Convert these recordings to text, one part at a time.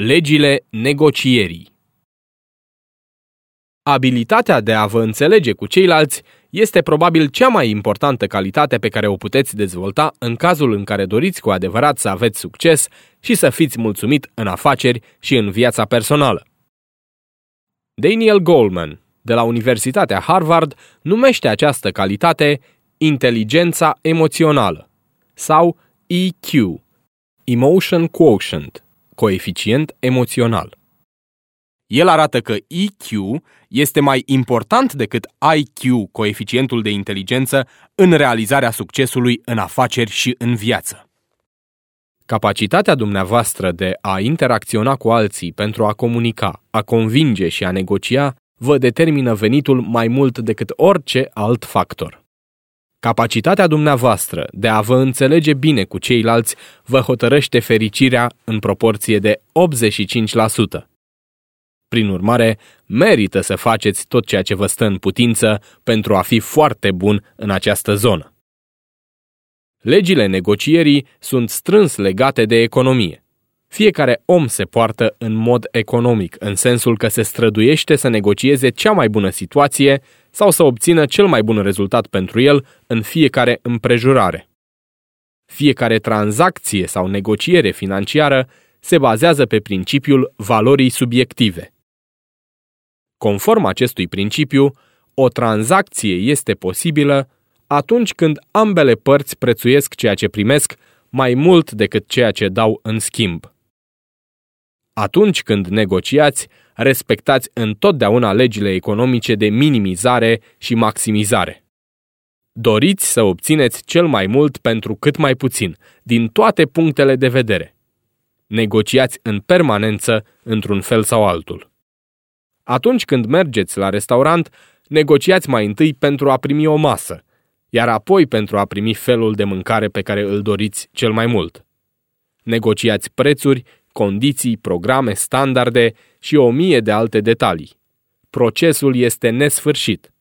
Legile negocierii Abilitatea de a vă înțelege cu ceilalți este probabil cea mai importantă calitate pe care o puteți dezvolta în cazul în care doriți cu adevărat să aveți succes și să fiți mulțumit în afaceri și în viața personală. Daniel Goleman, de la Universitatea Harvard, numește această calitate inteligența emoțională sau EQ, Emotion Quotient, coeficient emoțional. El arată că EQ este mai important decât IQ, coeficientul de inteligență, în realizarea succesului în afaceri și în viață. Capacitatea dumneavoastră de a interacționa cu alții pentru a comunica, a convinge și a negocia vă determină venitul mai mult decât orice alt factor. Capacitatea dumneavoastră de a vă înțelege bine cu ceilalți vă hotărăște fericirea în proporție de 85%. Prin urmare, merită să faceți tot ceea ce vă stă în putință pentru a fi foarte bun în această zonă. Legile negocierii sunt strâns legate de economie. Fiecare om se poartă în mod economic, în sensul că se străduiește să negocieze cea mai bună situație sau să obțină cel mai bun rezultat pentru el în fiecare împrejurare. Fiecare tranzacție sau negociere financiară se bazează pe principiul valorii subiective. Conform acestui principiu, o tranzacție este posibilă atunci când ambele părți prețuiesc ceea ce primesc mai mult decât ceea ce dau în schimb. Atunci când negociați, respectați întotdeauna legile economice de minimizare și maximizare. Doriți să obțineți cel mai mult pentru cât mai puțin, din toate punctele de vedere. Negociați în permanență, într-un fel sau altul. Atunci când mergeți la restaurant, negociați mai întâi pentru a primi o masă, iar apoi pentru a primi felul de mâncare pe care îl doriți cel mai mult. Negociați prețuri, condiții, programe, standarde și o mie de alte detalii. Procesul este nesfârșit.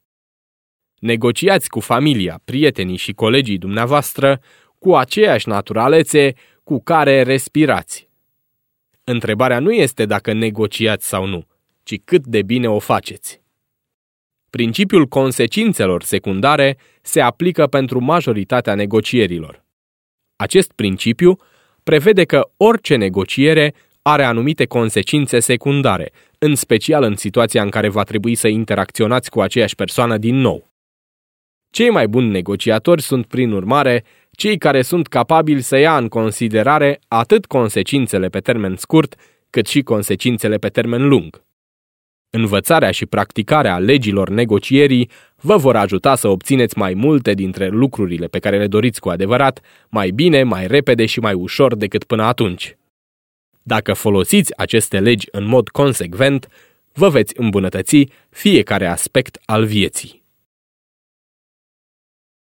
Negociați cu familia, prietenii și colegii dumneavoastră cu aceeași naturalețe cu care respirați. Întrebarea nu este dacă negociați sau nu, ci cât de bine o faceți. Principiul consecințelor secundare se aplică pentru majoritatea negocierilor. Acest principiu prevede că orice negociere are anumite consecințe secundare, în special în situația în care va trebui să interacționați cu aceeași persoană din nou. Cei mai buni negociatori sunt, prin urmare, cei care sunt capabili să ia în considerare atât consecințele pe termen scurt, cât și consecințele pe termen lung. Învățarea și practicarea legilor negocierii vă vor ajuta să obțineți mai multe dintre lucrurile pe care le doriți cu adevărat, mai bine, mai repede și mai ușor decât până atunci. Dacă folosiți aceste legi în mod consecvent, vă veți îmbunătăți fiecare aspect al vieții.